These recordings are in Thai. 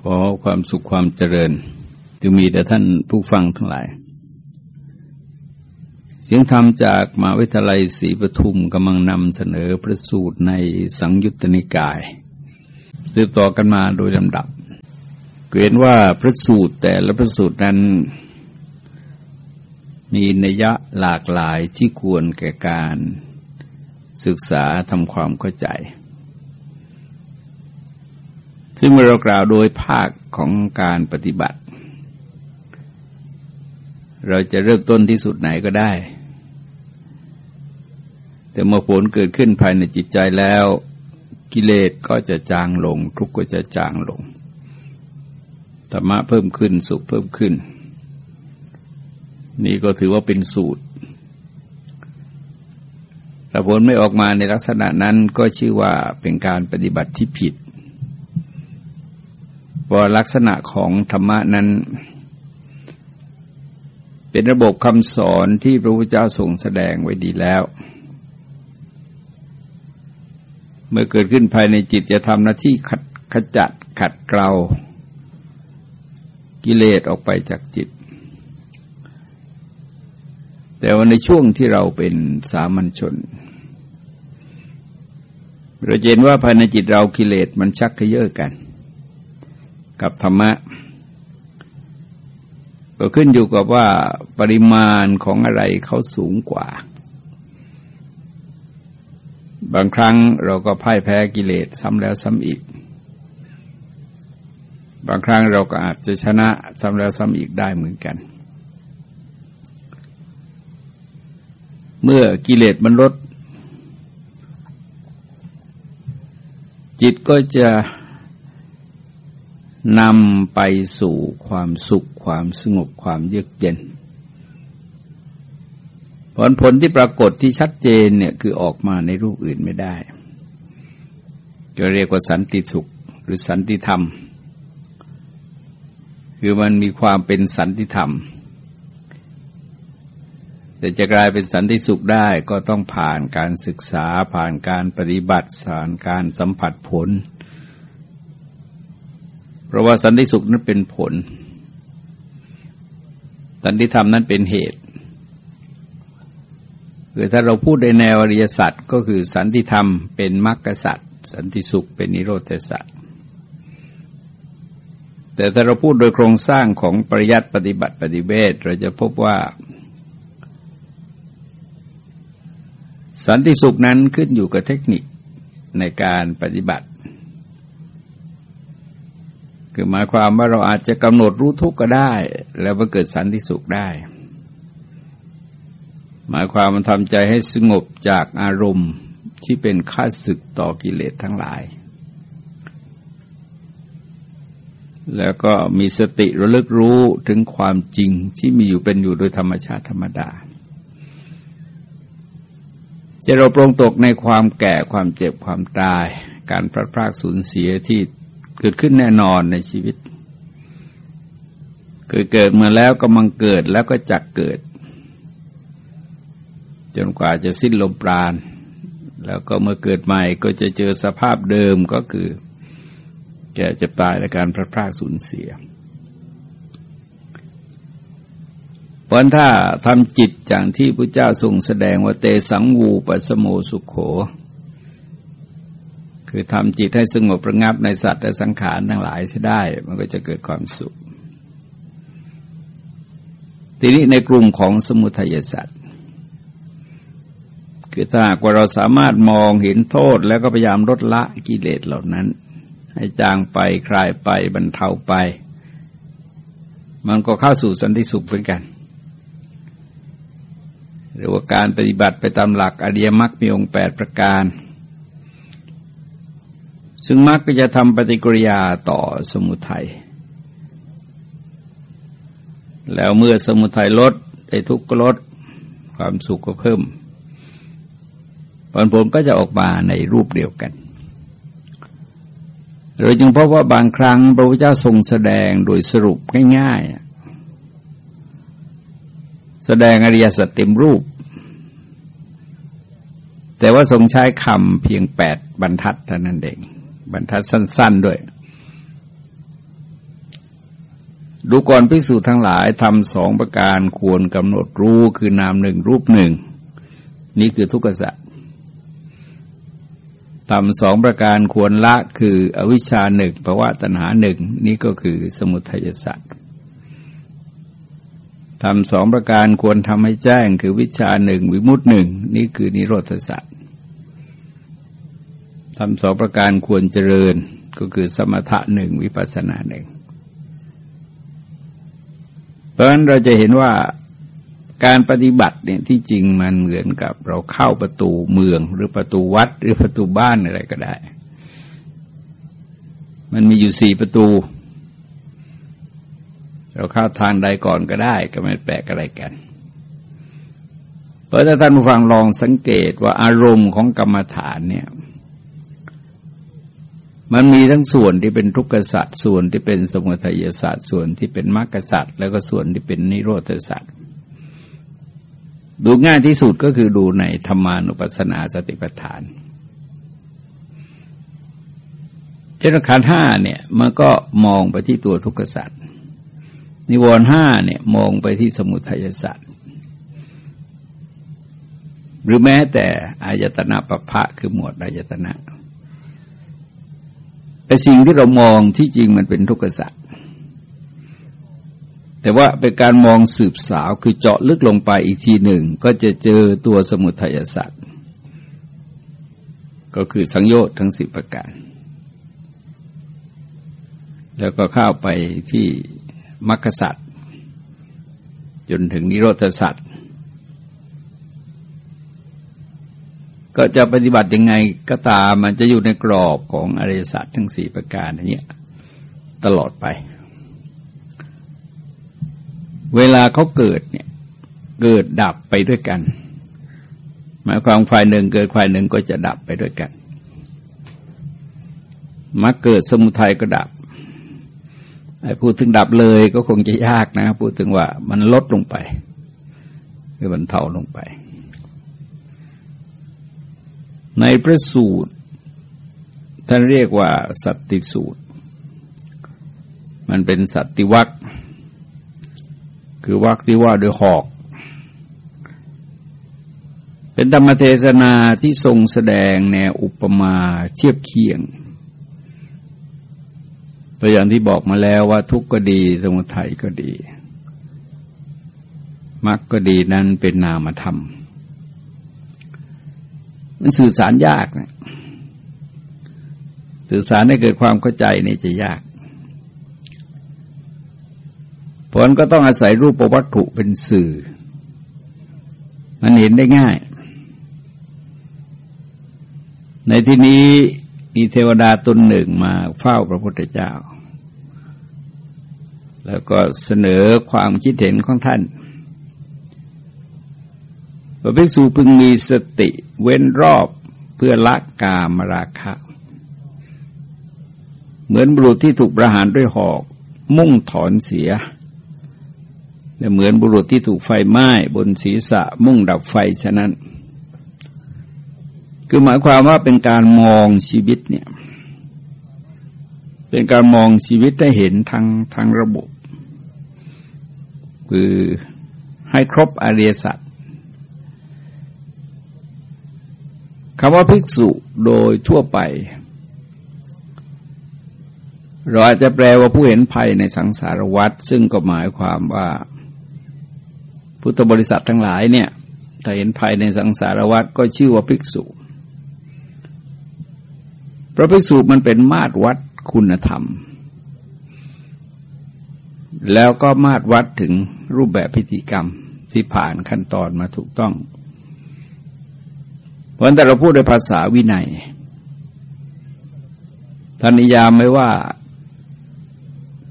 ขอความสุขความเจริญจะมีแต่ท่านผู้ฟังทั้งหลาย เสียงธรรมจากมหาวิทยาลัยศรีปทุมกำลังนำเสนอพระสูตรในสังยุตตนิกาย สืบต่อกันมาโดยลำดับเกณว่าพระสูตรแต่ละพระสูตรนั้น มีนัยะหลากหลายที่ควรแก่การศึกษาทำความเข้าใจ ซึ่งเมื่อเรากล่าวโดยภาคของการปฏิบัติ เราจะเริ่มต้นที่สุดไหนก็ได้ แต่เมื่อผลเกิดขึ้นภายในจิตใจแล้ว กิเลสก็จะจางลง ทุกข์ก็จะจางลงธรรมะเพิ่มขึ้นสุขเพิ่มขึ้น นี่ก็ถือว่าเป็นสูตรแต่ผลไม่ออกมาในลักษณะนั้นก็ชื่อว่าเป็นการปฏิบัติที่ผิด ว่าลักษณะของธรรมะนั้น เป็นระบบคำสอนที่พระพุทธเจ้าทรงแสดงไว้ดีแล้ว เมื่อเกิดขึ้นภายในจิตจะทำหน้าที่ขัดขจัดขัดเกลากิเลสออกไปจากจิต แต่ว่าในช่วงที่เราเป็นสามัญชนเราเห็นว่าภายในจิตเรากิเลสมันชักเยอะกัน กับธรรมะ ก็ขึ้นอยู่กับว่าปริมาณของอะไรเขาสูงกว่า บางครั้งเราก็พ่ายแพ้กิเลสซ้ำแล้วซ้ำอีก บางครั้งเราก็อาจจะชนะซ้ำแล้วซ้ำอีกได้เหมือนกัน เมื่อกิเลสมันลดจิตก็จะ นำไปสู่ความสุขความสงบความเยือกเย็น ผลผลที่ปรากฏที่ชัดเจนเนี่ยคือออกมาในรูปอื่นไม่ได้ จะเรียกว่าสันติสุขหรือสันติธรรม คือมันมีความเป็นสันติธรรม แต่จะกลายเป็นสันติสุขได้ก็ต้องผ่านการศึกษาผ่านการปฏิบัติผ่านการสัมผัสผล เพราะว่าสันติสุขนั้นเป็นผล สันติธรรมนั้นเป็นเหตุคือถ้าเราพูดในแนวอริยสัจก็คือสันติธรรมเป็นมรรคสัจสันติสุขเป็นนิโรธสัจแต่ถ้าเราพูดโดยโครงสร้างของปริยัติปฏิบัติปฏิเวทเราจะพบว่า สันติสุขนั้นขึ้นอยู่กับเทคนิคในการปฏิบัติ คือหมายความว่าเราอาจจะกำหนดรู้ทุกข์ก็ได้ แล้วมันเกิดสันติสุขได้ หมายความมันทำใจให้สงบจากอารมณ์ที่เป็นข้าศึกต่อกิเลสทั้งหลาย แล้วก็มีสติระลึกรู้ถึงความจริงที่มีอยู่เป็นอยู่โดยธรรมชาติธรรมดาจะเราปรงตกในความแก่ความเจ็บความตาย การพลาดพลาดสูญเสียที่ เกิดขึ้นแน่นอนในชีวิต เกิดเกิดมาแล้วก็มังเกิดแล้วก็จักเกิด จนกว่าจะสิ้นลมปราณ แล้วก็เมื่อเกิดใหม่ก็จะเจอสภาพเดิมก็คือ แก่จะตายและการพลาดพลาดสูญเสียเพราะถ้าทำจิตอย่างที่พระเจ้าทรงแสดงว่าเตสังวูปสโมสุขโข คือทำจิตให้สงบระงับในสัตว์และสังขารทั้งหลายใช้ได้ มันก็จะเกิดความสุข ทีนี้ในกลุ่มของสมุทัยสัตว์คือถ้าหากว่าเราสามารถมองเห็นโทษแล้วก็พยายามลดละกิเลสเหล่านั้น ให้จางไปคลายไปบรรเทาไป มันก็เข้าสู่สันติสุขเหมือนกันหรือว่าการปฏิบัติไปตามหลักอริยมรรคมีองค์แปดประการ ซึ่งมรรคก็จะทำปฏิกิริยาต่อสมุทัย แล้วเมื่อสมุทัยลดไอ้ทุกข์ก็ลด ความสุขก็เพิ่มผลผลก็จะออกมาในรูปเดียวกันเราจึงพบว่าบางครั้งพระพุทธเจ้าทรงแสดงโดยสรุปง่ายๆ แสดงอริยสัจเต็มรูป แต่ว่าทรงใช้คำเพียงแปดบรรทัดเท่านั้นเอง บรรทัดสั้น ๆด้วย ดูก่อนพิสูจน์ทั้งหลายทำสองประการควรกำหนดรู้คือนามหนึ่งรูปหนึ่ง นี่คือทุกขสัจทำสองประการควรละคืออวิชชาหนึ่งภาวะตัณหาหนึ่งนี่ก็คือสมุทัยสัจทำสองประการควรทำให้แจ้งคือวิชาหนึ่งวิมุตหนึ่งนี่คือนิโรธสัจ ทำสองประการควรเจริญก็คือสมถะหนึ่งวิปัสสนาหนึ่งเพราะฉะนั้นเราจะเห็นว่าการปฏิบัติเนี่ยที่จริงมันเหมือนกับเราเข้าประตูเมืองหรือประตูวัดหรือประตูบ้านอะไรก็ได้ มันมีอยู่สี่ประตู เราเข้าทางใดก่อนก็ได้ ก็ไม่แปลกอะไรกันเพราะถ้าท่านผู้ฟังลองสังเกตว่าอารมณ์ของกรรมฐานเนี่ย มันมีทั้งส่วนที่เป็นทุกขสัตว์ส่วนที่เป็นสมุทัยศาสตร์ส่วนที่เป็นมรรคสัตว์แล้วก็ส่วนที่เป็นนิโรธสัตว์ดูง่ายที่สุดก็คือดูในธรรมานุปัสสนาสติปัฏฐานเจตขันห้าเนี่ยมันก็มองไปที่ตัวทุกขสัตว์นิวรณ์ห้าเนี่ยมองไปที่สมุทัยสัตว์หรือแม้แต่อายตนะปะพะคือหมวดอายตนะ ไอ้สิ่งที่เรามองที่จริงมันเป็นทุกข์สัตว์แต่ว่าเป็นการมองสืบสาวคือเจาะลึกลงไปอีกทีหนึ่ง ก็จะเจอตัวสมุทัยสัตว์ก็คือสังโยชน์ทั้งสิบประการ แล้วก็เข้าไปที่มรรคสัตว์จนถึงนิโรธสัตว์ ก็จะปฏิบัติยังไงก็ตามมันจะอยู่ในกรอบของอริยสัจทั้งสี่ประการนี้ตลอดไป เวลาเขาเกิดเนี่ยเกิดดับไปด้วยกัน หมายความฝ่ายหนึ่งเกิดฝ่ายหนึ่งก็จะดับไปด้วยกันมาเกิดสมุทัยก็ดับไอ้พูดถึงดับเลยก็คงจะยากนะ พูดถึงว่ามันลดลงไปคือมันเท่าลงไป ในพระสูตร ท่านเรียกว่าสัตติสูตร มันเป็นสัตติวัคคือวัคที่ว่าโดยหอก เป็นธรรมเทศนาที่ทรงแสดงแนวอุปมาเทียบเคียงตัวอย่างที่บอกมาแล้วว่าทุกข์ก็ดี สมุทัยก็ดีมรรคก็ดีนั้นเป็นนามธรรมา มันสื่อสารยากนะสื่อสารให้เกิดความเข้าใจนี่จะยากผลก็ต้องอาศัยรูปวัตถุเป็นสื่อ มันเห็นได้ง่าย ในที่นี้มีเทวดาตนหนึ่งมาเฝ้าพระพุทธเจ้า แล้วก็เสนอความคิดเห็นของท่านพระภิกษุพึงมีสติ เว้นรอบเพื่อละกามราคะ เหมือนบุรุษที่ถูกประหารด้วยหอก มุ่งถอนเสีย และเหมือนบุรุษที่ถูกไฟไหม้บนศีรษะมุ่งดับไฟฉะนั้น คือหมายความว่าเป็นการมองชีวิตเนี่ยเป็นการมองชีวิตได้เห็นทางทางระบบ คือให้ครบอริยสัจ คำว่าภิกษุโดยทั่วไป เราอาจจะแปลว่าผู้เห็นภัยในสังสารวัฏซึ่งก็หมายความว่า พุทธบริษัททั้งหลายเนี่ยถ้าเห็นภัยในสังสารวัฏก็ชื่อว่าภิกษุเพราะภิกษุมันเป็นมาตรวัดคุณธรรม แล้วก็มาตรวัดถึงรูปแบบพิธีกรรมที่ผ่านขั้นตอนมาถูกต้อง เพราะแต่เราพูดโดยภาษาวินัยท่านนิยามไม่ว่า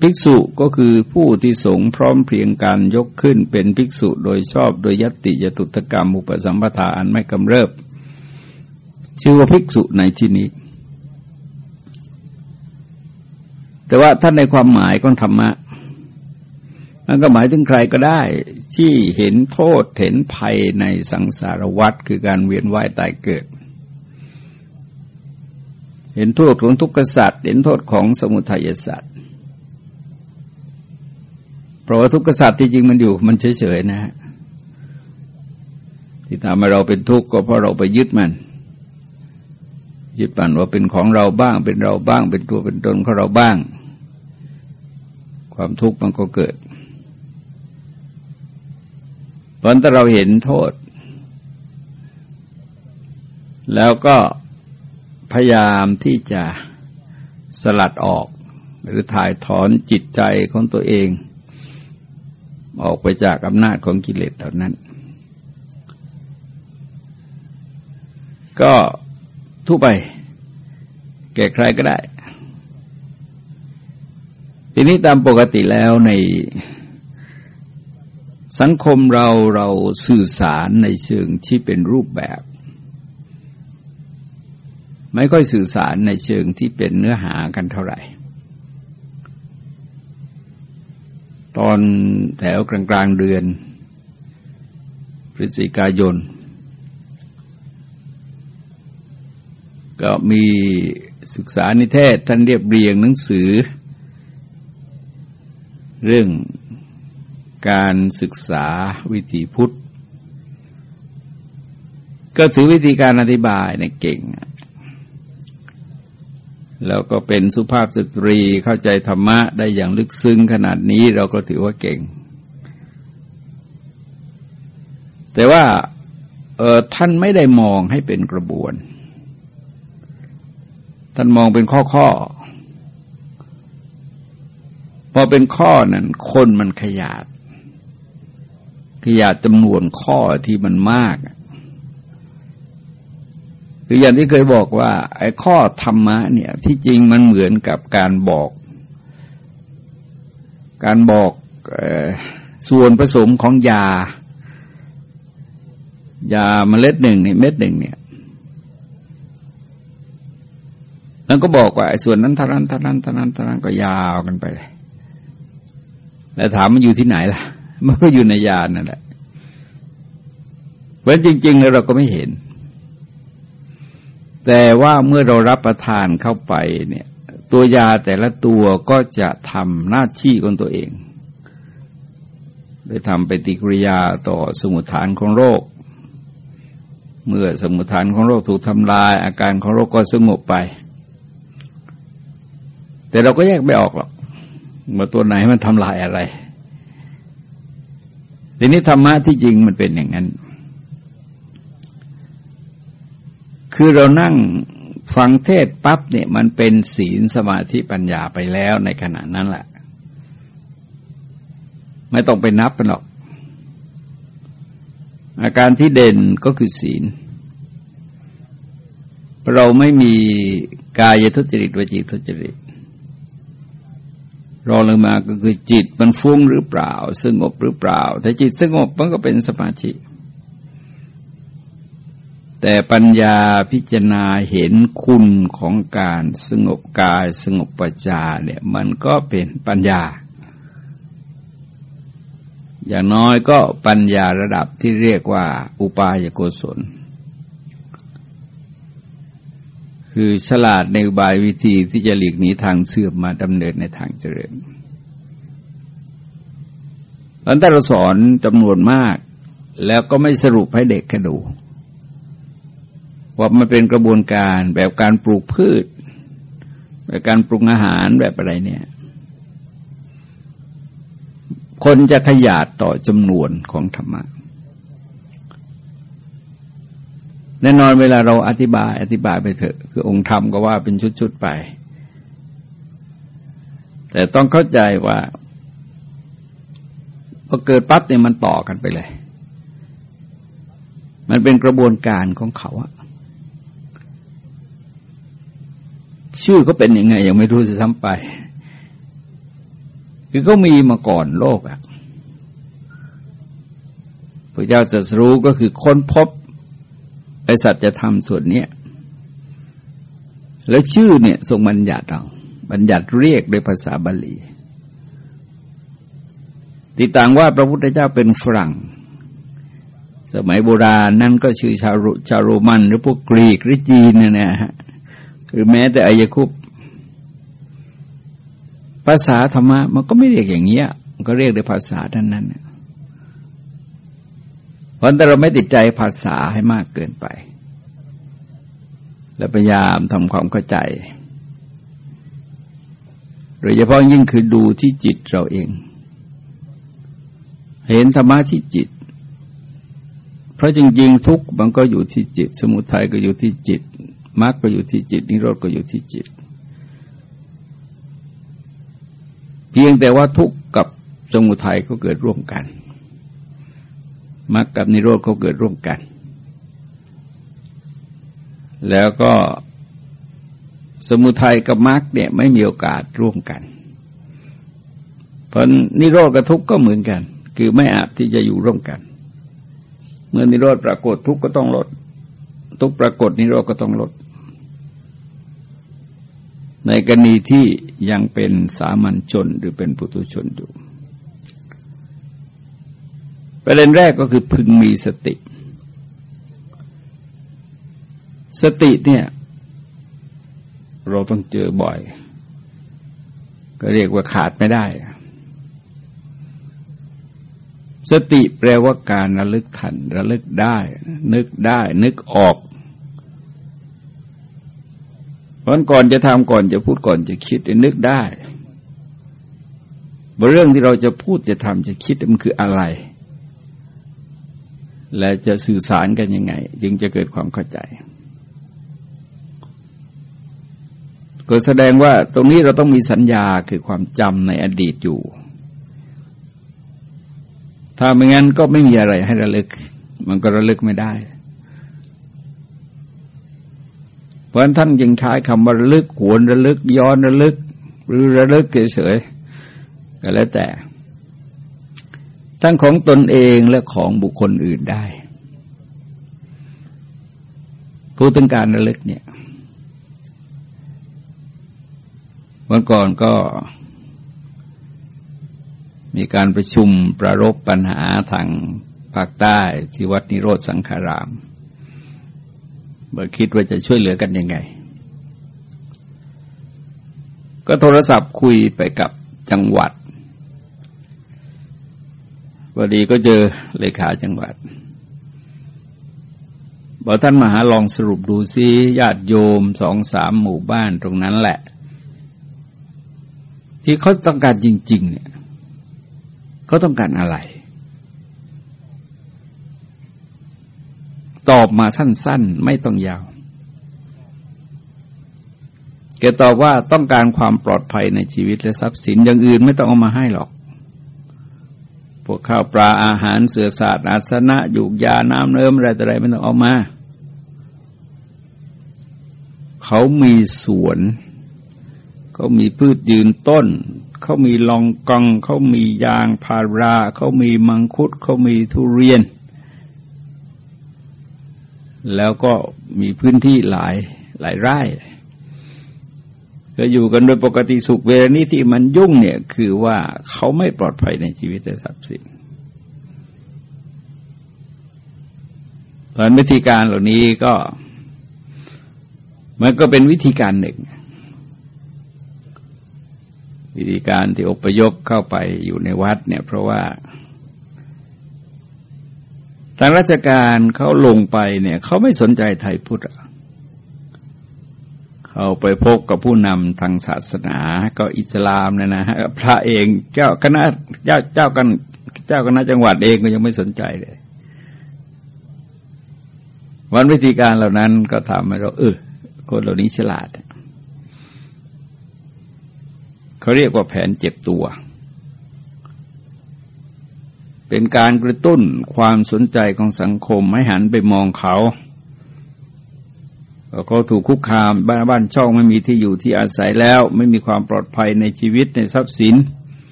ภิกษุก็คือผู้ที่สงพร้อมเพียงการยกขึ้นเป็นภิกษุโดยชอบโดยยติยตุตกรรมอุปสัมปทาอันไม่กำเริบ ชื่อว่าภิกษุในที่นี้ แต่ว่าท่านในความหมายของธรรมะมันก็หมายถึงใครก็ได้ ที่เห็นโทษเห็นภัยในสังสารวัฏคือการเวียนว่ายตายเกิด เห็นโทษของทุกขสัตว์เห็นโทษของสมุทัยสัตว์เพราะว่าทุกข์กษัตริย์ที่จริงมันอยู่มันเฉยๆนะฮะที่ทำให้เราเป็นทุกข์ก็เพราะเราไปยึดมันยึดมันว่าเป็นของเราบ้าง เป็นเราบ้าง เป็นตัวเป็นตนของเราบ้าง ความทุกข์มันก็เกิด เพราะถ้าเราเห็นโทษ แล้วก็พยายามที่จะสลัดออก หรือถ่ายถอนจิตใจของตัวเอง ออกไปจากอำนาจของกิเลสเหล่านั้น ก็ทุไป แก่ใครก็ได้ ทีนี้ตามปกติแล้วใน สังคมเราเราสื่อสารในเชิงที่เป็นรูปแบบ ไม่ค่อยสื่อสารในเชิงที่เป็นเนื้อหากันเท่าไหร่ ตอนแถวกลางกลางเดือน พฤศจิกายน ก็มีศึกษานิเทศท่านเรียบเรียงหนังสือ เรื่อง การศึกษาวิธีพุทธ ก็ถือวิธีการอธิบายในเก่ง แล้วก็เป็นสุภาพสตรีเข้าใจธรรมะได้อย่างลึกซึ้งขนาดนี้เราก็ถือว่าเก่ง แต่ว่าท่านไม่ได้มองให้เป็นกระบวน ท่านมองเป็นข้อข้อพอเป็นข้อนั้นคนมันขยาด ขยาจำนวนข้อที่มันมากคืออย่างที่เคยบอกว่า ไอ้ข้อธรรมะเนี่ยที่จริงมันเหมือนกับการบอก การบอกส่วนผสมของยา ยาเมล็ดหนึ่งในเม็ดหนึ่งเนี่ยแล้วก็บอกว่าไอ้ส่วนนั้นท่านั้นท่านั้นท่านั้นท่านั้นก็ยาวกันไปเลยแล้วถามมันอยู่ที่ไหนล่ะ มันก็อยู่ในยานั่นแหละเพราะจริงๆแล้วเราก็ไม่เห็น แต่ว่าเมื่อเรารับประทานเข้าไปเนี่ย ตัวยาแต่ละตัวก็จะทำหน้าที่ของตัวเองโดยทำปฏิกิริยาต่อสมุทฐานของโรค เมื่อสมุทฐานของโรคถูกทำลาย อาการของโรคก็สงบไป แต่เราก็แยกไม่ออกหรอกว่าตัวไหนมันทำลายอะไร ทีนี้ธรรมะที่จริงมันเป็นอย่างนั้น คือเรานั่งฟังเทศปั๊บเนี่ยมันเป็นศีลสมาธิปัญญาไปแล้วในขณะนั้นแหละ ไม่ต้องไปนับกันหรอก อาการที่เด่นก็คือศีล เราไม่มีกายทุจริตวจีทุจริตรองลงมาก็คือจิต มันฟุ้งหรือเปล่า สงบหรือเปล่า ถ้าจิตสงบมันก็เป็นสมาธิแต่ปัญญาพิจารณาเห็นคุณของการสงบกายสงบปัญญาเนี่ยมันก็เป็นปัญญา อย่างน้อยก็ปัญญาระดับที่เรียกว่า อุปายโกศล คือฉลาดในอุบายวิธีที่จะหลีกหนีทางเสื่อมมาดำเนินในทางเจริญ อนแต่เราสอนจำนวนมาก แล้วก็ไม่สรุปให้เด็กแค่ดู ว่ามันเป็นกระบวนการแบบการปลูกพืช แบบการปรุงอาหารแบบอะไรเนี่ย คนจะขยาดต่อจำนวนของธรรมะแน่นอนเวลาเราอธิบายอธิบายไปเถอะ คือองค์ธรรมก็ว่าเป็นชุดๆไป แต่ต้องเข้าใจว่า พอเกิดปั๊บเนี่ยมันต่อกันไปเลย มันเป็นกระบวนการของเขาอะชื่อเขาเป็นยังไง ยังไม่รู้จะซ้ำไป คือเขามีมาก่อนโลกอะพระเจ้าจะรู้ก็คือค้นพบไอสัจธรรมส่วนนี้แล้วชื่อเนี่ยทรงบัญญัติเราบัญญัติเรียกโดยภาษาบาลี ติดต่างว่าพระพุทธเจ้าเป็นฝรั่ง สมัยโบราณนั่นก็ชื่อชาวชาวโรมันหรือพวกกรีกหรือจีนเนี่ยนะฮะหรือแม้แต่อายคุปภาษาธรรมะมันก็ไม่เรียกอย่างเงี้ยก็เรียกด้วยภาษาท่านนั้นเพราะแต่เราไม่ติดใจภาษาให้มากเกินไป และพยายามทำความเข้าใจโดยเฉพาะยิ่งคือดูที่จิตเราเอง เห็นธรรมะที่จิต เพราะจริง ๆ ทุกมันก็อยู่ที่จิต สมุทัยก็อยู่ที่จิตมรรคก็อยู่ที่จิต นิโรธก็อยู่ที่จิต เพียงแต่ว่าทุกข์กับสมุทัยก็เกิดร่วมกันมรรคกับนิโรธก็เกิดร่วมกัน แล้วก็สมุทัยกับมรรคเนี่ยไม่มีโอกาสร่วมกัน เพราะนิโรธกับทุกข์ก็เหมือนกัน คือไม่อาจที่จะอยู่ร่วมกัน เมื่อนิโรธปรากฏทุกก็ต้องลด ทุกปรากฏนิโรธก็ต้องลด ในกรณีที่ยังเป็นสามัญชนหรือเป็นปุถุชนอยู่ประเด็นแรกก็คือพึงมีสติ สติเนี่ย เราต้องเจอบ่อย ก็เรียกว่าขาดไม่ได้ สติแปลว่าการระลึกทัน ระลึกได้ นึกได้ นึกออกเพราะก่อนจะทำก่อนจะพูดก่อนจะคิดนึกได้เรื่องที่เราจะพูดจะทำจะคิดมันคืออะไร และจะสื่อสารกันยังไง จึงจะเกิดความเข้าใจ ก็แสดงว่าตรงนี้เราต้องมีสัญญาคือความจำในอดีตอยู่ ถ้าไม่งั้นก็ไม่มีอะไรให้ระลึก มันก็ระลึกไม่ได้ เพราะท่านยังใช้คำว่าระลึกหวนระลึก ย้อนระลึก หรือระลึกเฉยๆก็แล้วแต่ ทั้งของตนเองและของบุคคลอื่นได้ผู้ต้องการระลึกเนี่ยวันก่อนก็ มีการประชุมประรบปัญหาทางภาคใต้ที่วัดนิโรธสังขารามเมื่อคิดว่าจะช่วยเหลือกันยังไง ก็โทรศัพท์คุยไปกับจังหวัดพอดีก็เจอเลขาจังหวัดบอกท่านมหาลองสรุปดูซิญาติโยมสองสามหมู่บ้านตรงนั้นแหละ ที่เขาต้องการจริง ๆ เนี่ย เขาต้องการอะไร ตอบมาสั้น ๆ ไม่ต้องยาวแกตอบว่าต้องการความปลอดภัยในชีวิตและทรัพย์สินอย่างอื่นไม่ต้องเอามาให้หรอกพวกข้าวปลาอาหารเสือสาดอาสนะอยู่ยาน้ำเนิ้มอะไรต่ออะไรไม่ต้องเอามาเขามีสวน เขามีพืชยืนต้น เขามีลองกองเขามียางพาราเขามีมังคุดเขามีทุเรียน แล้วก็มีพื้นที่หลายหลายไร่ก็อยู่กันโดยปกติสุขเวลานี้ที่มันยุ่งเนี่ยคือว่าเขาไม่ปลอดภัยในชีวิตและทรัพย์สินเพราะวิธีการเหล่านี้ก็มันก็เป็นวิธีการหนึ่ง วิธีการที่อพยพเข้าไปอยู่ในวัดเนี่ยเพราะว่าทางราชการเขาลงไปเนี่ยเขาไม่สนใจไทยพุทธเอาไปพบกับผู้นำทางศาสนา ก็อิสลามเนี่ยนะฮะพระเองเจ้าคณะเจ้าเจ้ากันเจ้าคณะจังหวัดเองก็ยังไม่สนใจเลย วันวิธีการเหล่านั้นก็ทำให้เราเออคนเหล่านี้ฉลาดเเขาเรียกว่าแผนเจ็บตัว เป็นการกระตุ้นความสนใจของสังคมให้หันไปมองเขาเขาถูกคุกคามบ้านบ้านช่องไม่มีที่อยู่ที่อาศัยแล้ว ไม่มีความปลอดภัยในชีวิตในทรัพย์สิน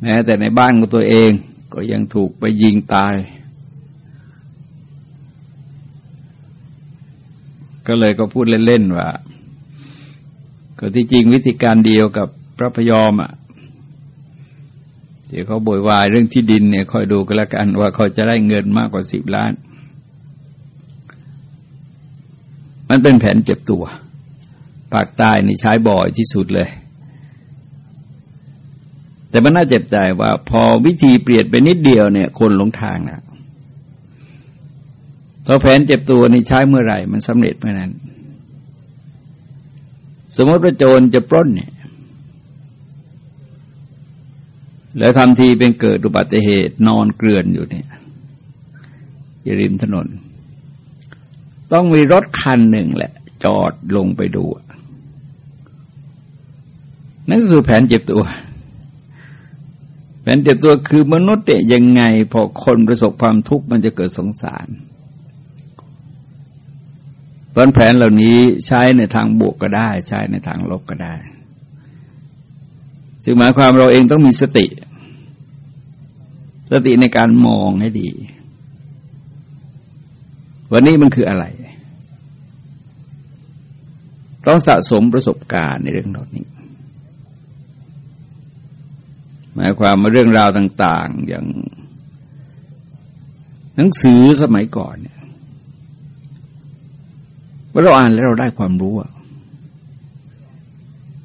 แม้แต่ในบ้านของตัวเองก็ยังถูกไปยิงตาย ก็เลยก็พูดเล่น ๆ ว่า ก็ที่จริงวิธีการเดียวกับ พระพยอมอะเดี๋ยวเขาโบยวายเรื่องที่ดินเนี่ยคอยดูกันละกันว่าเขาจะได้เงินมากกว่าสิบล้าน มันเป็นแผนเจ็บตัวภาคใต้นี่ใช้บ่อยที่สุดเลย แต่มันน่าเจ็บใจว่า พอวิธีเปลี่ยนไปนิดเดียวเนี่ย คนหลงทางนะพอแผนเจ็บตัวนี่ใช้เมื่อไหร่ มันสำเร็จเมื่อนั้น สมมติว่าโจรจะปล้นเนี่ย แล้วทำทีเป็นเกิดอุบัติเหตุนอนเกลื่อนอยู่เนี่ยอยู่ริมถนน ต้องมีรถคันหนึ่งแหละ จอดลงไปดู นั่นก็คือแผนเจ็บตัว แผนเจ็บตัวคือมนุษย์เนี่ยยังไง พอคนประสบความทุกข์มันจะเกิดสงสารเพราะแผนเหล่านี้ใช้ในทางบวกก็ได้ ใช้ในทางลบก็ได้ซึ่งหมายความเราเองต้องมีสติ สติในการมองให้ดี วันนี้มันคืออะไรต้องสะสมประสบการณ์ในเรื่องเหล่านี้ หมายความว่าเรื่องราวต่าง ๆ อย่าง หนังสือสมัยก่อนเนี่ยเมื่อเราอ่านแล้วเราได้ความรู้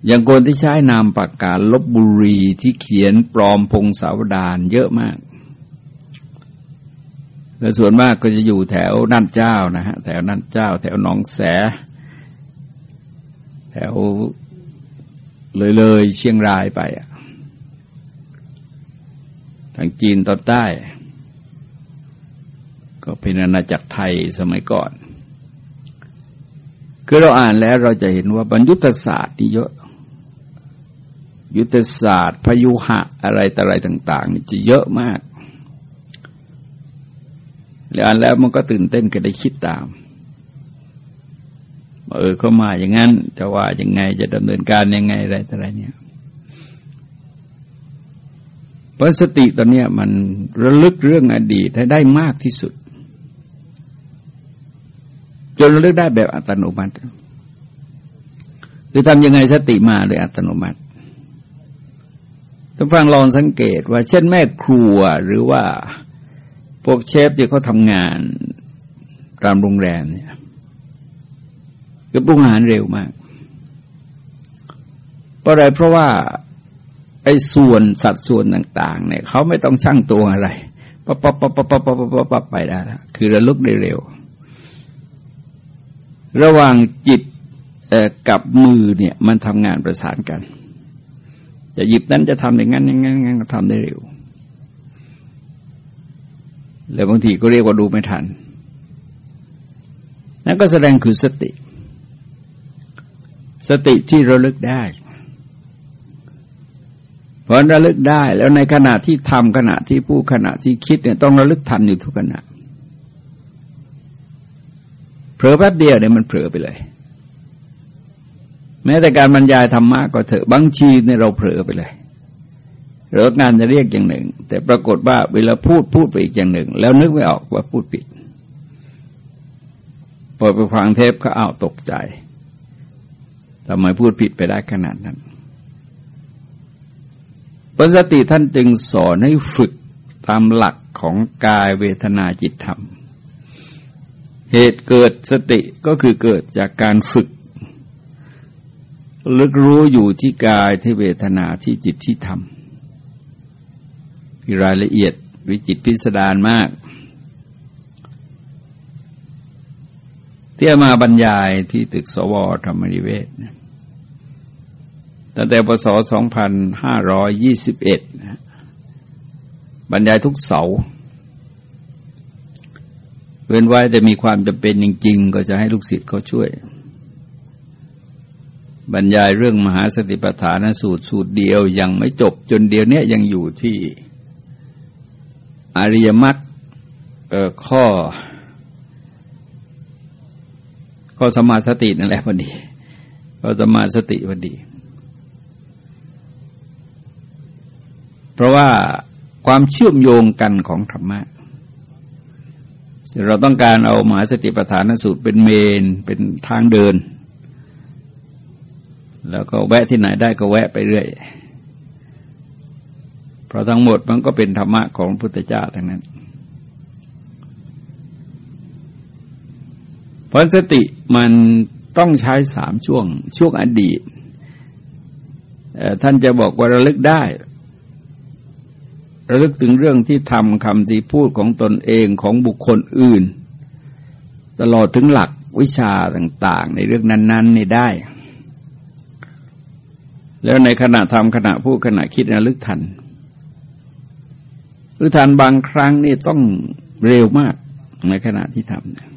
อย่างคนที่ใช้นามปากกาลบบุรีที่เขียนปลอมพงศาวดารเยอะมาก และส่วนมากก็จะอยู่แถวนั่นเจ้านะฮะแถวนั่นเจ้า แถวหนองแส แถวเลยเลยเชียงรายไปอะทางจีนตอนใต้ ก็เป็นอาณาจักรไทยสมัยก่อน คือเราอ่านแล้วเราจะเห็นว่าบรรยุทธศาสตร์นี่เยอะยุทธศาสตร์พยุหะอะไรต่อะไรต่าง ๆ นี่จะเยอะมาก แล้วอ่านแล้วมันก็ตื่นเต้นก็ได้คิดตามเออเขามาอย่างนั้นจะว่ายังไงจะดำเนินการยังไงอะไรต่อะไรเนี่ยเพราะสติตอนนี้มันระลึกเรื่องอดีตให้ได้มากที่สุด จนระลึกได้แบบอัตโนมัติคือทำยังไงสติมาโดยอัตโนมัติท่านฟังลองสังเกตว่าเช่นแม่ครัวหรือว่า วกเชฟที่เขาทำงานตามโรงแรมเนี่ยก็ปรุงอาหารเร็วมากเพราะอะไรเพราะว่าไอ้ส่วนสัดส่วนต่าง ๆ เนี่ยเขาไม่ต้องชั่งตัวอะไรปั๊บปั๊บปั๊บปั๊บปั๊บปั๊บปั๊บปั๊บไปได้คือระลึกได้เร็ว ระหว่างจิตกับมือเนี่ยมันทำงานประสานกัน จะหยิบนั้นจะทำอย่างนั้นอย่างนั้นก็ทำได้เร็ว แล้วบางทีก็เรียกว่าดูไม่ทัน นั่นก็แสดงคือสติ สติที่ระลึกได้พอระลึกได้ แล้วในขณะที่ทำขณะที่พูดขณะที่คิดเนี่ยต้องระลึกทันอยู่ทุกขณะเผลอแป๊บเดียวเนี่ยมันเผลอไปเลย แม้แต่การบรรยายธรรมะก็เถอะบางทีเนี่ยเราเผลอไปเลย หรืองานจะเรียกอย่างหนึ่ง แต่ปรากฏว่าเวลาพูดพูดไปอีกอย่างหนึ่ง แล้วนึกไม่ออกว่าพูดผิดพอไปฟังเทปก็เอาตกใจทำไมพูดผิดไปได้ขนาดนั้นปสติท่านจึงสอนให้ฝึกตามหลักของกายเวทนาจิตธรรม เหตุเกิดสติก็คือเกิดจากการฝึกลึกรู้อยู่ที่กายที่เวทนาที่จิตที่ธรรม มีรายละเอียดวิจิตพิสดารมาก ที่มาบรรยายที่ตึกสวธรรมนิเวศตั้งแต่ปศ2521 บรรยายทุกเสาเว้นไว้แต่มีความจำเป็นจริง ๆ ก็จะให้ลูกศิษย์เขาช่วย บรรยายเรื่องมหาสติปัฏฐานสูตรสูตรเดียวยังไม่จบจนเดียวเนี้ยยังอยู่ที่ อริยมรรคข้อ ข้อสมาสตินั่นแหละพอดีข้อสมาสติพอดี เพราะว่าความเชื่อมโยงกันของธรรมะเราต้องการเอามหาสติปัฏฐานสูตรเป็นเมนเป็นทางเดิน แล้วก็แวะที่ไหนได้ก็แวะไปเรื่อย เพราะทั้งหมดมันก็เป็นธรรมะของพุทธเจ้าทั้งนั้นเพราะสติมันต้องใช้สามช่วง ช่วงอดีต ท่านจะบอกว่าระลึกได้ ระลึกถึงเรื่องที่ทำคำที่พูดของตนเองของบุคคลอื่น ตลอดถึงหลักวิชาต่าง ๆ ในเรื่องนั้นๆนี่ได้ แล้วในขณะทำขณะพูดขณะคิดระลึกทัน ระลึกทันบางครั้งนี่ต้องเร็วมากในขณะที่ทำเนี่ย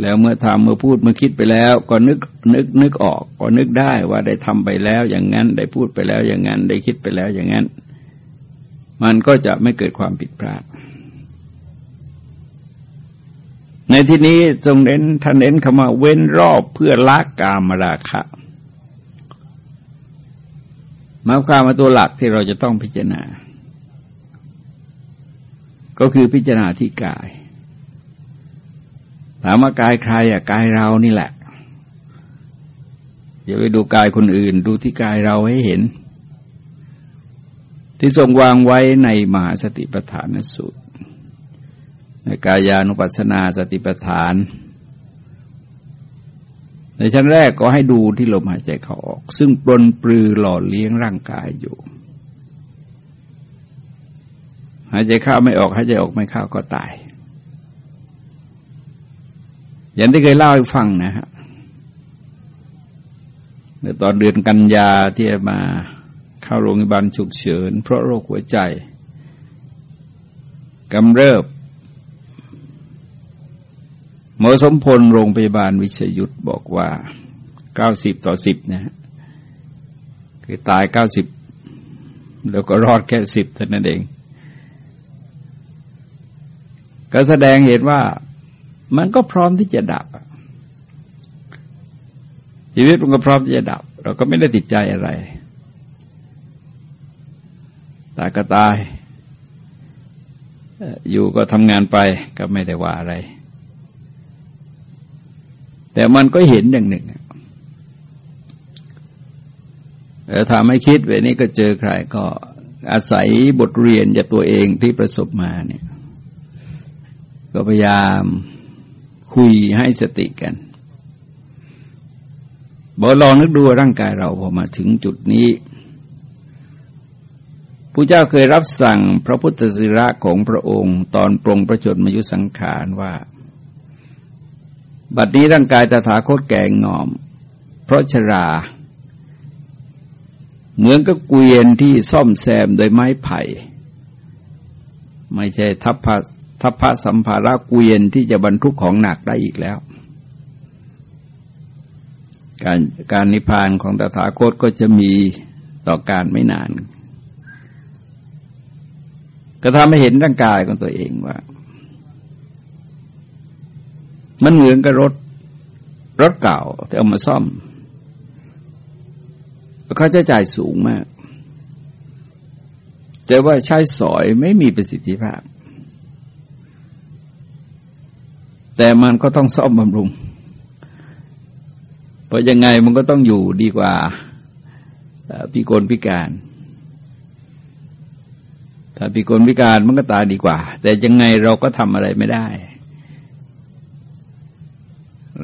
แล้วเมื่อทำเมื่อพูดเมื่อคิดไปแล้ว ก็นึกนึกนึกออก ก็นึกได้ว่าได้ทำไปแล้วอย่างนั้น ได้พูดไปแล้วอย่างนั้น ได้คิดไปแล้วอย่างนั้น มันก็จะไม่เกิดความผิดพลาด ในที่นี้จงเน้นท่านเน้นคำว่าเว้นรอบเพื่อละกามราคะมาความมาตัวหลักที่เราจะต้องพิจารณา ก็คือพิจารณาที่กายถามว่ากายใครอะกายเรานี่แหละอย่าไปดูกายคนอื่น ดูที่กายเราให้เห็น ที่ทรงวางไว้ในมหาสติปัฏฐานสูตรในกายานุปัสสนาสติปัฏฐาน ในชั้นแรกก็ให้ดูที่ลมหายใจเขาออก ซึ่งปลนปลือหล่อเลี้ยงร่างกายอยู่ หายใจเข้าไม่ออกหายใจออกไม่เข้าก็ตาย อย่างที่เคยเล่าให้ฟังนะฮะในตอนเดือนกันยาที่มาเข้าโรงพยาบาลฉุกเฉิน เพราะโรคหัวใจกำเริบหมอสมพลโรงพยาบาลวิชยุทธบอกว่าเก้าสิบต่อสิบนะฮะคือตายเก้าสิบแล้วก็รอดแค่สิบเท่านั้นเอง ก็แสดงเห็นว่ามันก็พร้อมที่จะดับชีวิตมันก็พร้อมที่จะดับ เราก็ไม่ได้ติดใจอะไร ตายก็ตาย อยู่ก็ทำงานไปก็ไม่ได้ว่าอะไร แต่มันก็เห็นอย่างหนึ่งแต่ถ้าไม่คิดแบบนี้ก็เจอใครก็อาศัยบทเรียนจากตัวเองที่ประสบมาเนี่ย ก็พยายามคุยให้สติกันบอกลองนึกดูร่างกายเราพอมาถึงจุดนี้ผู้เจ้าเคยรับสั่งพระพุทธสิระของพระองค์ ตอนปรงประชนมายุสังขารว่า บัดนี้ร่างกายตถาคตแก่งอม เพราะชรา เหมือนกับเกวียนที่ซ่อมแซมโดยไม้ไผ่ ไม่ใช่ทัพพ ทัพพระสัมภาระเกวียนที่จะบรรทุกของหนักได้อีกแล้ว การการนิพพานของตถาคตก็จะมีต่อการไม่นาน ก็ทำให้เห็นร่างกายของตัวเองว่า มันเหมือนกับรถรถเก่าที่เอามาซ่อมเขาจะจ่ายสูงมาก แต่ว่าใช้สอยไม่มีประสิทธิภาพ แต่มันก็ต้องซ่อมบำรุง เพราะยังไงมันก็ต้องอยู่ดีกว่าพิกลพิการถ้าพิกลพิการมันก็ตายดีกว่า แต่ยังไงเราก็ทำอะไรไม่ได้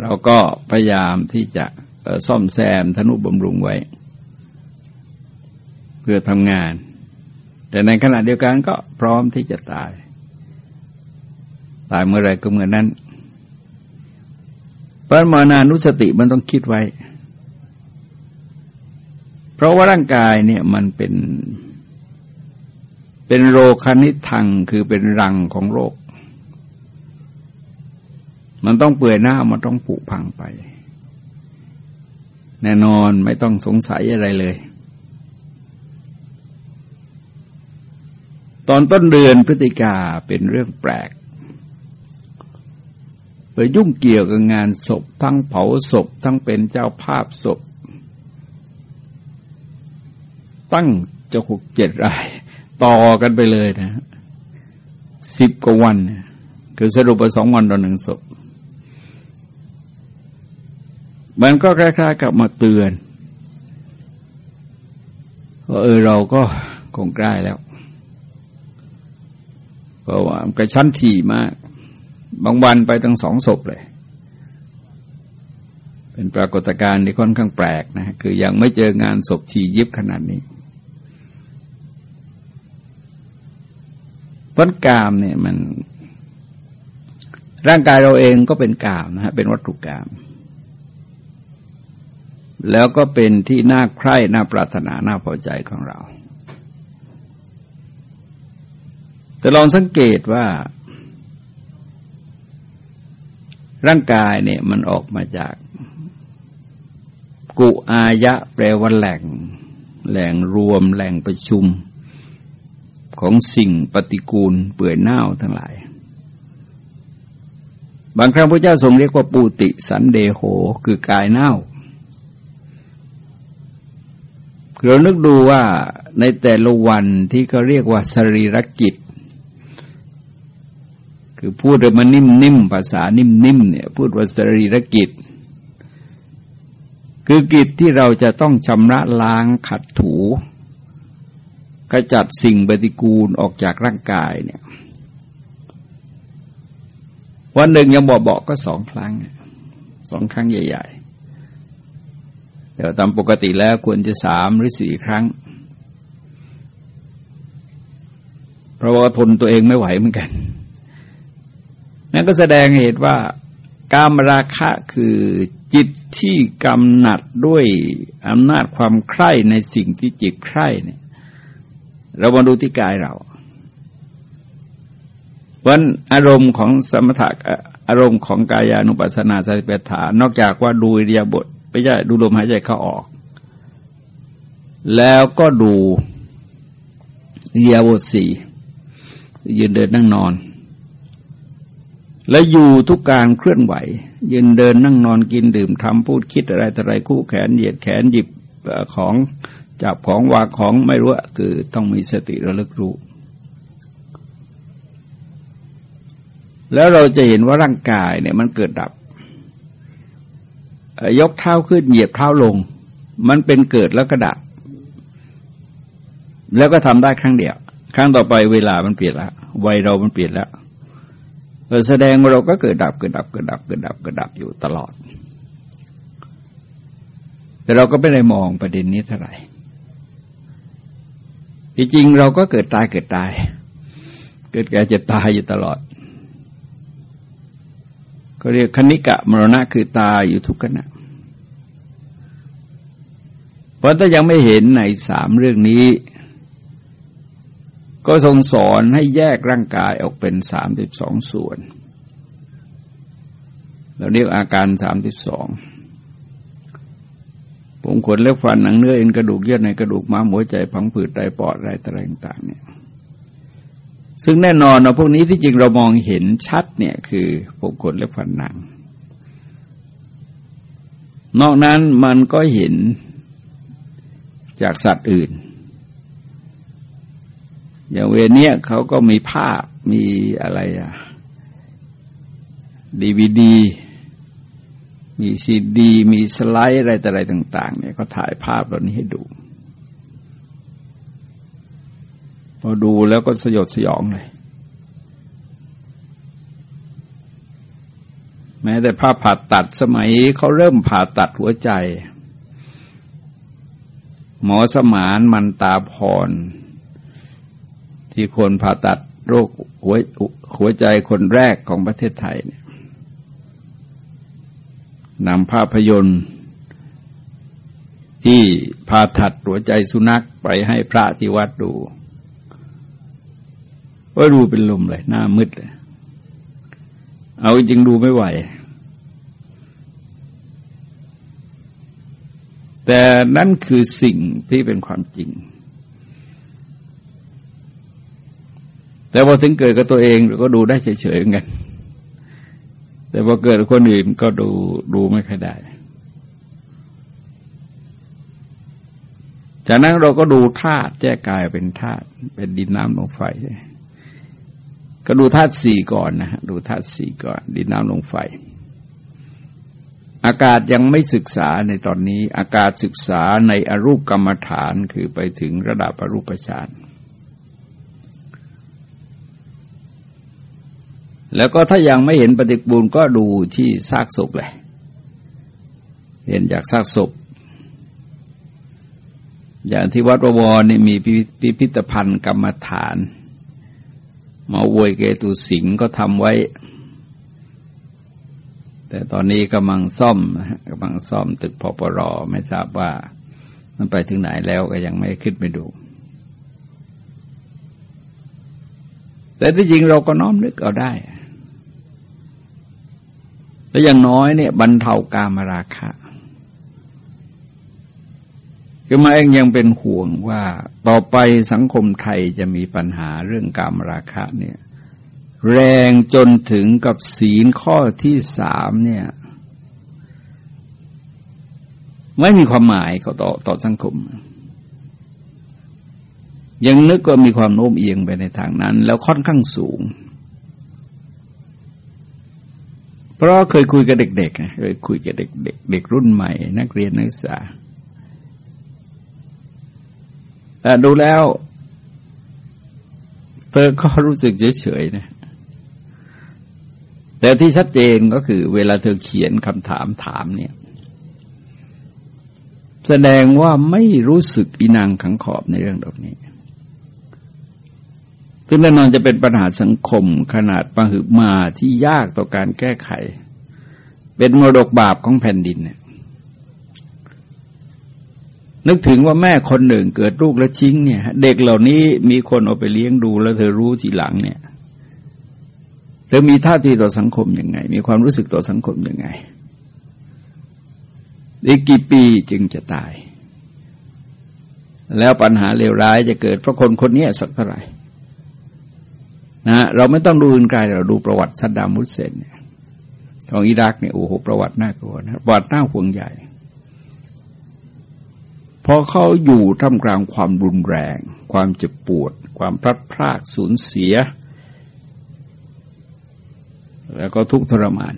เราก็พยายามที่จะซ่อมแซมธนุบำรุงไว้ เพื่อทำงาน แต่ในขณะเดียวกันก็พร้อมที่จะตาย ตายเมื่อไรก็เมื่อนั้น พระมานานุสติมันต้องคิดไว้ เพราะว่าร่างกายเนี่ยมันเป็น เป็นโรคนิทังคือเป็นรังของโรค มันต้องเปื่อยหน้ามันต้องผุพังไป แน่นอนไม่ต้องสงสัยอะไรเลย ตอนต้นเดือนพฤติกาเป็นเรื่องแปลก ยุ่งเกี่ยวกับงานศพ ทั้งเผาศพ ทั้งเป็นเจ้าภาพศพ ตั้งจะหกเจ็ดราย ต่อกันไปเลยนะสิบกว่าวัน คือสรุปไปสองวันต่อหนึ่งศพ มันก็คล้ายๆกับมาเตือนว่าเออเราก็คงใกล้แล้ว เพราะว่ามันกระชั้นถี่มาก บางวันไปตั้งสองศพเลย เป็นปรากฏการณ์ที่ค่อนข้างแปลกนะคือยังไม่เจองานศพทียิบขนาดนี้พ้นกามเนี่ยมัน ร่างกายเราเองก็เป็นกามนะฮะเป็นวัตถุกาม แล้วก็เป็นที่น่าใคร่น่าปรารถนาน่าพอใจของเรา แต่ลองสังเกตว่า ร่างกายเนี่ยมันออกมาจาก กุอายะแปลว่าแหล่ง แหล่งรวมแหล่งประชุม ของสิ่งปฏิกูลเปื่อยเน่าทั้งหลาย บางครั้งพระเจ้าทรงเรียกว่าปูติสันเดโหคือกายเน่าเรานึกดูว่าในแต่ละวันที่เขาเรียกว่าสรีรกิจ คือพูดมานิ่มๆภาษานิ่มๆเนี่ย พูดว่าสรีรกิจ คือกิจที่เราจะต้องชำระล้างขัดถูขจัดสิ่งปฏิกูลออกจากร่างกายเนี่ย วันหนึ่งยังบอกบอกก็สองครั้งสองครั้งใหญ่ๆแต่ตามปกติแล้วควรจะสามหรือสี่ครั้ง เพราะว่าทนตัวเองไม่ไหวเหมือนกัน นั่นก็แสดงเหตุว่าการมราคะคือจิตที่กำหนัดด้วยอำนาจความใคร่ในสิ่งที่จิตใคร่เนี่ยเรามาดูที่กายเราวันอารมณ์ของสมถะอารมณ์ของกายานุปัสสนาสติปัฏฐานนอกจากว่าดูเรียบทไม่ใช่ดูลมหายใจเข้าออก แล้วก็ดูเรียบทสี่ยืนเดินนั่งนอน และอยู่ทุกการเคลื่อนไหว ยืนเดินนั่งนอนกินดื่มทำพูดคิดอะไรต่ไรคู่แขนเหยียดแขนหยิบของจับของวางของไม่รู้คือต้องมีสติระลึกรู้ แล้วเราจะเห็นว่าร่างกายเนี่ยมันเกิดดับ ยกเท้าขึ้นเหยียบเท้าลง มันเป็นเกิดแล้วก็ดับ แล้วก็ทำได้ครั้งเดียว ครั้งต่อไปเวลามันเปลี่ยนแล้ววัยเรามันเปลี่ยนแล้ว แสดงว่าเราก็เกิดดับเกิดดับเกิดดับเกิดดับเกิดดับอยู่ตลอด แต่เราก็ไม่ได้มองประเด็นนี้เท่าไหร่ที่จริงเราก็เกิดตายเกิดตาย เกิดแก่เจ็บตายอยู่ตลอดก็เรียกคณิกะมรณะคือตายอยู่ทุกขณะเพราะถ้ายังไม่เห็นในสามเรื่องนี้ ก็ทรงสอนให้แยกร่างกายออกเป็นสามสิบสองส่วน เราเรียกอาการสามสิบสองผมขนเล็บฟันหนังเนื้อเอ็นกระดูกเยื่อในกระดูกม้ามหัวใจพังผืดไตปอดอะไรต่างๆเนี่ยซึ่งแน่นอนเนะพวกนี้ที่จริงเรามองเห็นชัดเนี่ยคือผมขนเล็บฟันหนัง นอกนั้นมันก็เห็นจากสัตว์อื่น อย่างเวเนี้ยเขาก็มีภาพมีอะไรอะดีวีดี มีซีดี มีสไลด์อะไรแต่อะไรต่าง ๆ เนี่ยก็ถ่ายภาพเหล่านี้ให้ดู พอดูแล้วก็สยดสยองเลย แม้แต่ภาพผ่าตัดสมัยเขาเริ่มผ่าตัดหัวใจ หมอสมานมันตาพร ที่คนผ่าตัดโรคหัวหัวใจคนแรกของประเทศไทยเนี่ยนำภาพยนตร์ ที่พาถัดหัวใจสุนัขไปให้พระที่วัดดูว่าดูเป็นลมเลย หน้ามืดเลย เอาจริงดูไม่ไหว แต่นั่นคือสิ่งที่เป็นความจริง แต่พอถึงเกิดกับตัวเองเราก็ดูได้เฉยๆเหมือนกัน แต่พอเกิดคนอื่นก็ดูดูไม่ค่อยได้ จากนั้นเราก็ดูธาตุแยกกายเป็นธาตุเป็นดินน้ำลมไฟ ก็ดูธาตุสี่ก่อนนะฮะดูธาตุสี่ก่อน ดินน้ำลมไฟ อากาศยังไม่ศึกษาในตอนนี้ อากาศศึกษาในอรูปกรรมฐานคือไปถึงระดับอรูปฌาน แล้วก็ถ้ายังไม่เห็นปฏิบูลก็ดูที่ซากศพเลย เห็นจากซากศพ อย่างที่วัดประวรนี่มีพิพิธภัณฑ์กรรมฐาน มาวยเกตุสิงก็ทำไว้ แต่ตอนนี้กำลังซ่อมกำลังซ่อมตึกพปรไม่ทราบว่ามันไปถึงไหนแล้วก็ยังไม่ขึ้นไปดูแต่ที่จริงเราก็น้อมนึกเอาได้ แล้วอย่างน้อยเนี่ยบรรเทากามราคะคือมาเองยังเป็นห่วงว่าต่อไปสังคมไทยจะมีปัญหาเรื่องกามราคะเนี่ย แรงจนถึงกับศีลข้อที่สามเนี่ย ไม่มีความหมายก็ต่อต่อสังคม ยังนึกว่ามีความโน้มเอียงไปในทางนั้น แล้วค่อนข้างสูง เพราะเคยคุยกับเด็กๆเคยคุยกับเด็กๆเด็กรุ่นใหม่ นักเรียนนักศึกษาดูแล้วเธอก็รู้สึกเฉยๆนะแต่ที่ชัดเจนก็คือเวลาเธอเขียนคำถามถามเนี่ย แสดงว่าไม่รู้สึกอินังขังขอบในเรื่องแบบนี้ ซึ่งแน่นอนจะเป็นปัญหาสังคมขนาดปะหึมาที่ยากต่อการแก้ไข เป็นมรดกบาปของแผ่นดินเนี่ยนึกถึงว่าแม่คนหนึ่งเกิดลูกแล้วชิ้งเนี่ย เด็กเหล่านี้มีคนเอาไปเลี้ยงดูแล้วเธอรู้ทีหลังเนี่ยเธอมีท่าทีต่อสังคมยังไง มีความรู้สึกต่อสังคมยังไงอีกกี่ปีจึงจะตาย แล้วปัญหาเลวร้ายจะเกิดเพราะคนคนนี้สักเท่าไหร่ นะเราไม่ต้องดูอื่นไกลเราดูประวัติซัดดามุสเซนเนี่ยของอิรักเนี่ยโอ้โหประวัติน่ากลัวนะประวัติน่าห่วงใหญ่พอเขาอยู่ท่ามกลางความรุนแรง ความเจ็บปวด ความพลัดพรากสูญเสีย แล้วก็ทุกทรมาน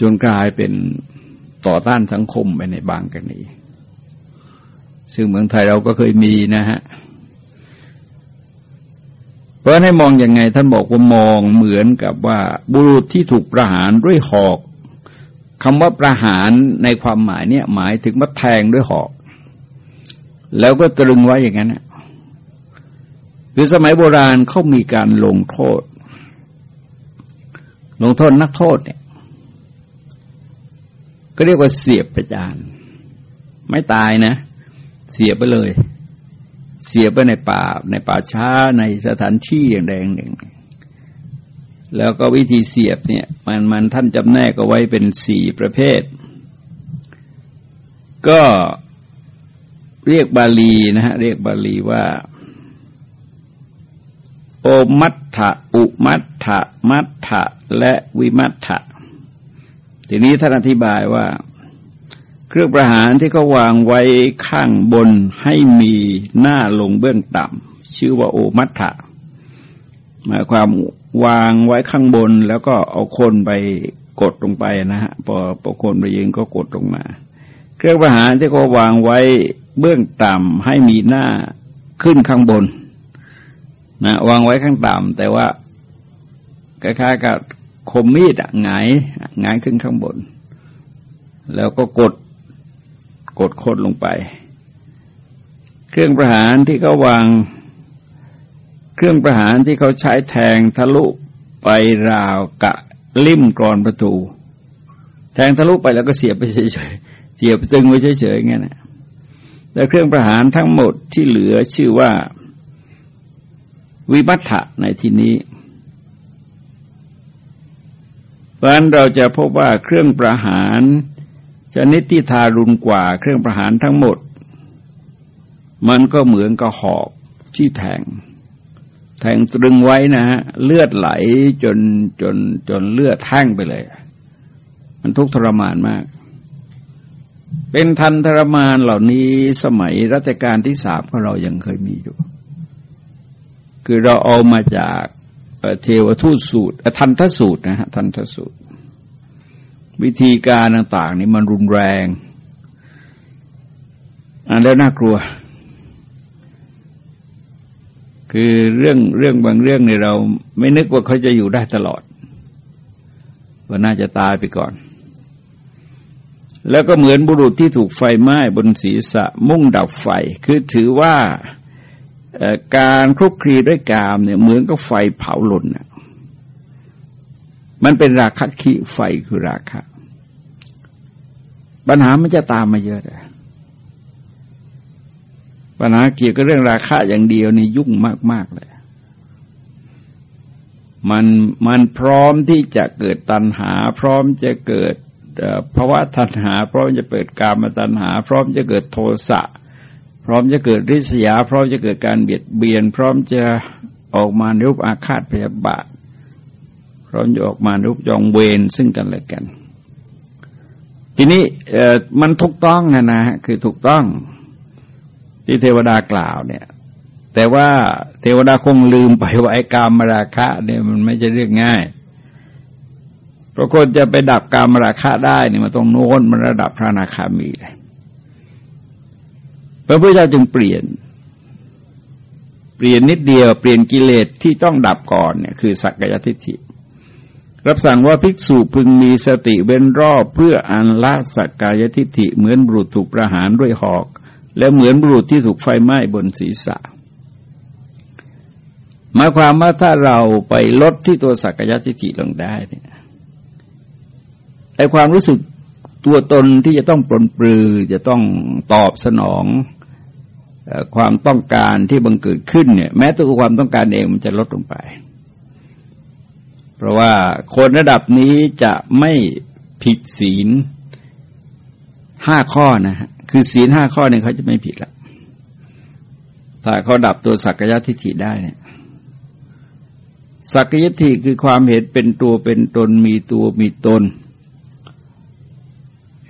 จนกลายเป็นต่อต้านสังคมไปในบางกรณีซึ่งเมืองไทยเราก็เคยมีนะฮะ เพราะให้มองอยังไงท่านบอกว่ามองเหมือนกับว่าบุรุษที่ถูกประหารด้วยหอกคำว่าประหารในความหมายเนี่ยหมายถึงว่าแทงด้วยหอก แล้วก็ตรึงไว้อย่างนั้นคือสมัยโบราณเขามีการลงโทษ ลงโทษนักโทษเนี่ย ก็เรียกว่าเสียบประจาน ไม่ตายนะ เสียบไปเลย เสียบไปในป่าในป่าช้าในสถานที่อย่างใดอย่างหนึ่ง แล้วก็วิธีเสียบเนี่ยมันมันท่านจำแนกเอาไว้เป็นสี่ประเภท ก็เรียกบาลีนะฮะเรียกบาลีว่า โอมัตถะอุมัตถะมัตถะและวิมัตถะทีนี้ท่านอธิบายว่า เครื่องประหารที่เขาวางไว้ข้างบนให้มีหน้าลงเบื้องต่ำชื่อว่าโอมัตถะหมายความวางไว้ข้างบนแล้วก็เอาคนไปกดลงไปนะฮะพอพอคนไปยิงก็กดลงมา เครื่องประหารที่เขาวางไว้เบื้องต่ำให้มีหน้าขึ้นข้างบนนะวางไว้ข้างต่ำแต่ว่าคล้ายๆกับคมมีดอะหงายหงายขึ้นข้างบน แล้วก็กด กดคนลงไป เครื่องประหารที่เขาวาง เครื่องประหารที่เขาใช้แทงทะลุไปราวกะลิ่มกรอนประตู แทงทะลุไปแล้วก็เสียบไปเฉยๆ เสียบตึงไว้เฉยๆงั้นนะแต่เครื่องประหารทั้งหมดที่เหลือชื่อว่า วิมัตถะในที่นี้เพราะนั้นเราจะพบว่าเครื่องประหาร ชนิดที่ทารุณกว่าเครื่องประหารทั้งหมด มันก็เหมือนกับหอกที่แทง แทงตรึงไว้นะฮะเลือดไหลจนจนจนเลือดแห้งไปเลย มันทุกข์ทรมานมาก เป็นทันทรมานเหล่านี้สมัยรัชกาลที่สามของเรายังเคยมีอยู่ คือเราเอามาจากเทวทูตสูตร ทันทสูตรนะฮะทันทสูตร วิธีการต่างๆ นี่มันรุนแรงอันแล้วน่ากลัว คือเรื่องเรื่องบางเรื่องเนี่ยเรา ไม่นึกว่าเขาจะอยู่ได้ตลอด ว่าน่าจะตายไปก่อน แล้วก็เหมือนบุรุษที่ถูกไฟไหม้บนศีรษะมุ่งดับไฟ คือถือว่าการคลุกคลีด้วยกามเนี่ยเหมือนกับไฟเผาหล่นนะมันเป็นราคะขีไฟคือราคะ ปัญหามันจะตามมาเยอะเลยปัญหาเกี่ยวกับเรื่องราคาอย่างเดียวนี่ยุ่งมาก ๆ เลย มันมันพร้อมที่จะเกิดตัณหา พร้อมจะเกิดภาวะตัณหา พร้อมจะเปิดกามตัณหา พร้อมจะเกิดโทสะ พร้อมจะเกิดริษยา พร้อมจะเกิดการเบียดเบียน พร้อมจะออกมารูปอาฆาตพยาบาทพร้อมจะออกมารูปจองเวรซึ่งกันและกัน ทีนี้มันถูกต้องนะนะคือถูกต้องที่เทวดากล่าวเนี่ย แต่ว่าเทวดาคงลืมไปว่าไอ้กามราคะเนี่ยมันไม่ใช่เรื่องง่ายเพราะคนจะไปดับกามราคะได้เนี่ยมันต้องโน้นมันระดับพระนาคามีเลยพระพุทธเจ้าจึงเปลี่ยน เปลี่ยนนิดเดียว เปลี่ยนกิเลสที่ต้องดับก่อนเนี่ยคือสักกายทิฏฐิ รับสั่งว่าภิกษุพึงมีสติเว้นรอบเพื่ออันละสักกายทิฏฐิเหมือนบุรุษถูกประหารด้วยหอก และเหมือนบุรุษที่ถูกไฟไหม้บนศีรษะหมายความว่าถ้าเราไปลดที่ตัวสักยทิฏฐิลงได้เนี่ยไอความรู้สึกตัวตนที่จะต้องปลนปลือจะต้องตอบสนองความต้องการที่บังเกิดขึ้นเนี่ย แม้ตัวความต้องการเองมันจะลดลงไป เพราะว่าคนระดับนี้จะไม่ผิดศีลห้าข้อนะฮะคือศีลห้าข้อเนี่ยเขาจะไม่ผิดละถ้าเขาดับตัวสักกายทิฏฐิได้เนี่ยสักกายทิฏฐิคือความเห็นเป็นตัวเป็นตนมีตัวมีตน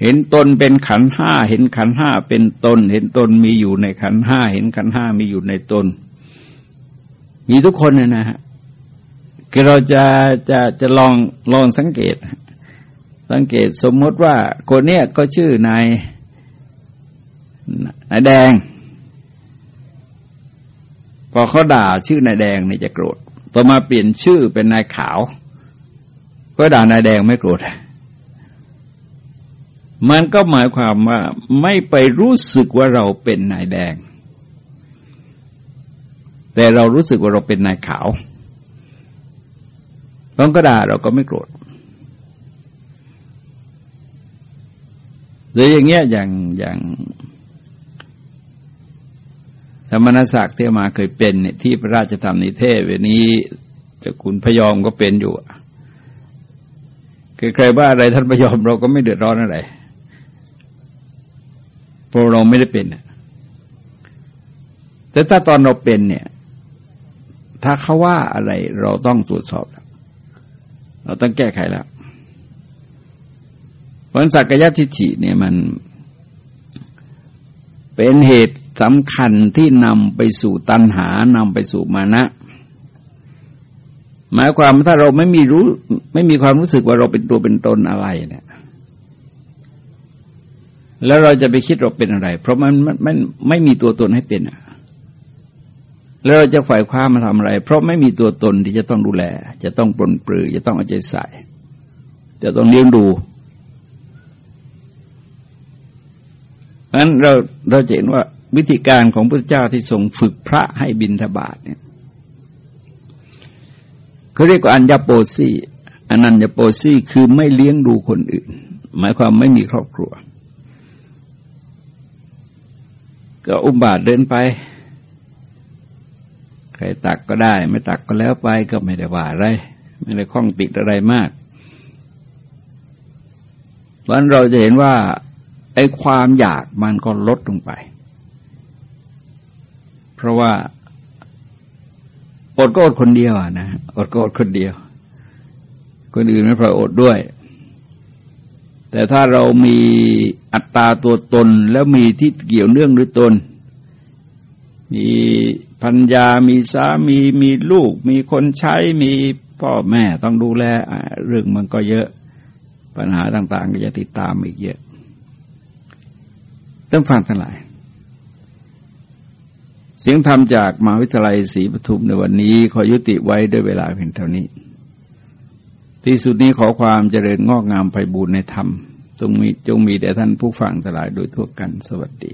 เห็นตนเป็นขันห้าเห็นขันห้าเป็นตน เห็นตนมีอยู่ในขันห้าเห็นขันห้ามีอยู่ในตน มีทุกคนนะนะฮะ คือเราจะจะจะลองลองสังเกต สังเกตสมมติว่าคนเนี้ยก็ชื่อนายนายแดง พอเขาด่าชื่อนายแดงนี่จะโกรธต่อมาเปลี่ยนชื่อเป็นนายขาว ก็ด่านายแดงไม่โกรธมันก็หมายความว่าไม่ไปรู้สึกว่าเราเป็นนายแดง แต่เรารู้สึกว่าเราเป็นนายขาว ต้องก็ด่าเราก็ไม่โกรธหรืออย่างเงี้ยอย่างอย่าง สมณศักดิ์ที่มาเคยเป็นเนี่ยที่พระราชธรรมนิเทศเวนี้จะคุณพยอมก็เป็นอยู่คือใครว่าอะไรท่านพยอมเราก็ไม่เดือดร้อนอะไรเพราะเราไม่ได้เป็นแต่ถ้าตอนเราเป็นเนี่ย ถ้าเขาว่าอะไรเราต้องตรวจสอบ เราต้องแก้ไขแล้วผลสักยทิฏฐิเนี่ยมัน เป็นเหตุสำคัญที่นำไปสู่ตัณหานำไปสู่มานะ หมายความถ้าเราไม่มีรู้ ไม่มีความรู้สึกว่าเราเป็นตัวเป็นตนอะไรเนี่ยแล้วเราจะไปคิดเราเป็นอะไร เพราะมันมันไม่ไม่มีตัวตนให้เป็น แล้วเราจะฝ่ายคว้ามาทำอะไร เพราะไม่มีตัวตนที่จะต้องดูแล จะต้องปลนปลือ จะต้องเอาใจใส่ จะต้องเลี้ยงดูนั้นเราเราเห็นว่าวิธีการของพระเจ้าที่ทรงฝึกพระให้บินทบาทเนี่ยเขาเรียกว่าอัญญโปซีอนัญญโปซีคือไม่เลี้ยงดูคนอื่น หมายความไม่มีครอบครัว ก็อุบาทเดินไป ครตักก็ได้ ไม่ตักก็แล้วไปก็ไม่ได้ว่าอะไร ไม่ได้ข้องติดอะไรมากเพราะนั้นเราจะเห็นว่าไอ้ความอยากมันก็ลดลงไป เพราะว่าอดก็อดคนเดียวนะอดก็อดคนเดียว คนอื่นไม่พออดด้วย แต่ถ้าเรามีอัตตาตัวตนแล้วมีที่เกี่ยวเนื่องด้วยตน มี พัญญามีสามีมีลูก มีคนใช้มีพ่อแม่ต้องดูแลเรื่องมันก็เยอะ ปัญหาต่าง ๆ ก็จะติดตามอีกเยอะต้องฟังทั้งหลาย เสียงธรรมจากมหาวิทยาลัยศรีปทุมในวันนี้ ขอยุติไว้ด้วยเวลาเพียงเท่านี้ ที่สุดนี้ขอความเจริญงอกงามไปบูรณนธรรมจงมีจงมีแด่ท่านผู้ฟังทั้งหลายโดยทั่วกันสวัสดี